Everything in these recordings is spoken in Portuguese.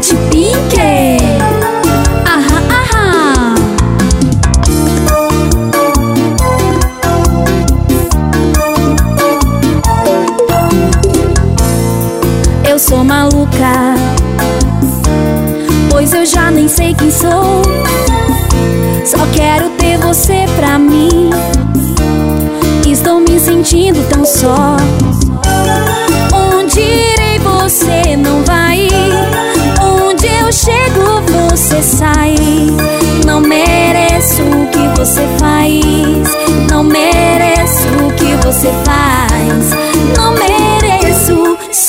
de pique. Eu sou maluca, pois eu já nem sei quem sou. Só quero ter você pra mim. Estou me sentindo tão só.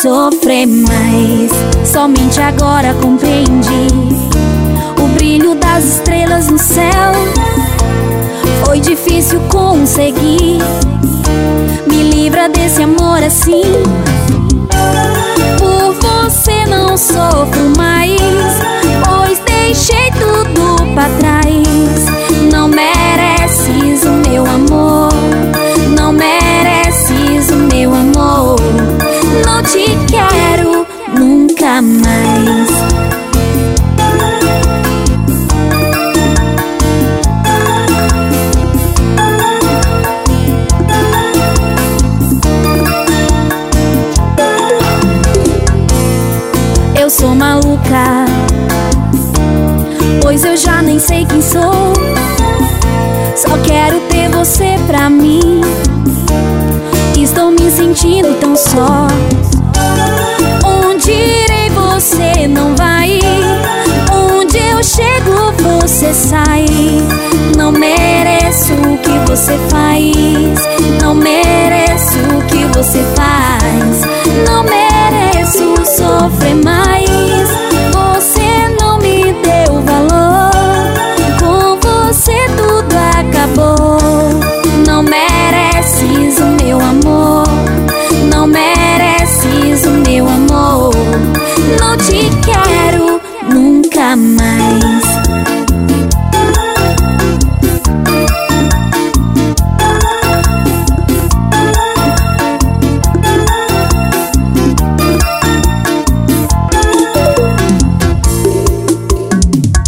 Sofrer mais. Somente agora compreendi o brilho das estrelas no céu. Foi difícil conseguir. Me livra desse amor assim. Por você não sofro mais. Sou maluca, pois eu já nem sei quem sou. Só quero ter você pra mim. Estou me sentindo tão só. Onde irei, você não vai. Onde eu chego, você sai. Não mereço o que você faz. Não mereço o que você faz.